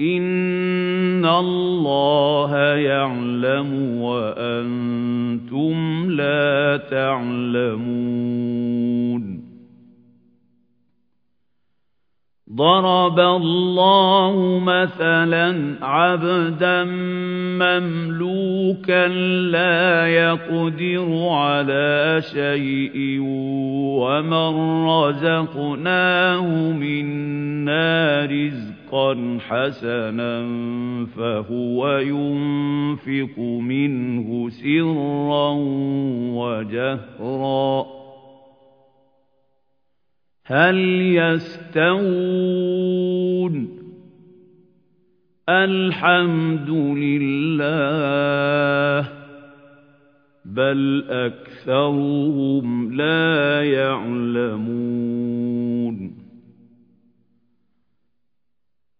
إِنَّ اللَّهَ يَعْلَمُ وَأَنتُمْ لَا تَعْلَمُونَ ضَرَبَ اللَّهُ مَثَلًا عَبْدًا مَّمْلُوكًا لَّا يَقْدِرُ عَلَىٰ شَيْءٍ وَمَن رَّزَقْنَاهُ مِنَّا رِزْقًا حَسَنًا فَهُوَ يُنفِقُ مِنْهُ سِرًّا وَجَهْرًا. هَلْ يَسْتَوُونَ؟ الْحَمْدُ لِلَّهِ بَلْ أَكْثَرُهُمْ لَا يَعْلَمُونَ.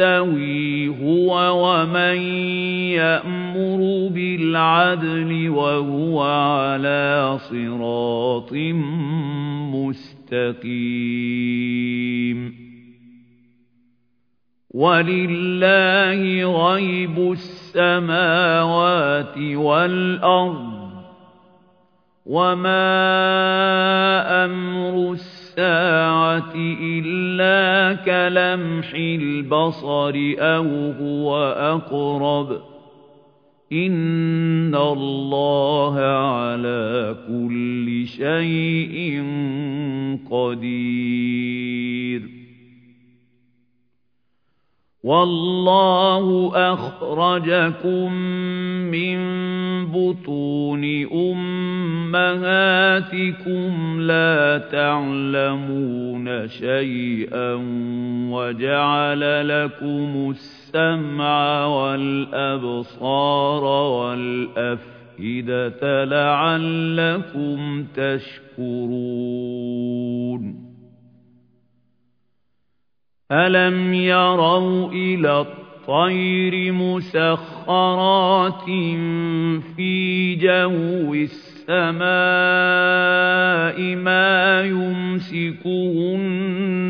هُوَ وَمَن يَأْمُرُ بِالْعَدْلِ وَهُوَ عَلَىٰ صِرَاطٍ مُّسْتَقِيمٍ. وَلِلَّهِ غَيْبُ السَّمَاوَاتِ وَالْأَرْضِ. وَمَا أَمْرُ السَّاعَةِ إِلَّا كَلَمْحِ الْبَصَرِ أَوْ هُوَ أَقْرَبُ ۚ. إِنَّ اللَّهَ عَلَىٰ كُلِّ شَيْءٍ قَدِيرٌ. وَاللَّهُ أَخْرَجَكُم مِّن بُطُونِ أُمَّهَاتِكُمْ لَا تَعْلَمُونَ شَيْئًا وَجَعَلَ لَكُمُ السَّمْعَ وَالْأَبْصَارَ وَالْأَفْئِدَةَ لَعَلَّكُمْ تَشْكُرُونَ. أَلَمْ يَرَوْا إِلَى الطَّيْرِ مُسَخَّرَاتٍ فِي جَوِّ السَّمَاءِ مَا يُمْسِكُهُنَّ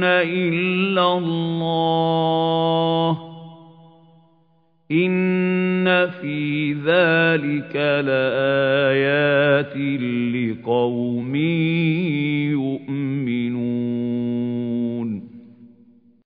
إِلَّا اللَّهُ ۗ. إِنَّ فِي ذَٰلِكَ لَآيَاتٍ لِّقَوْمٍ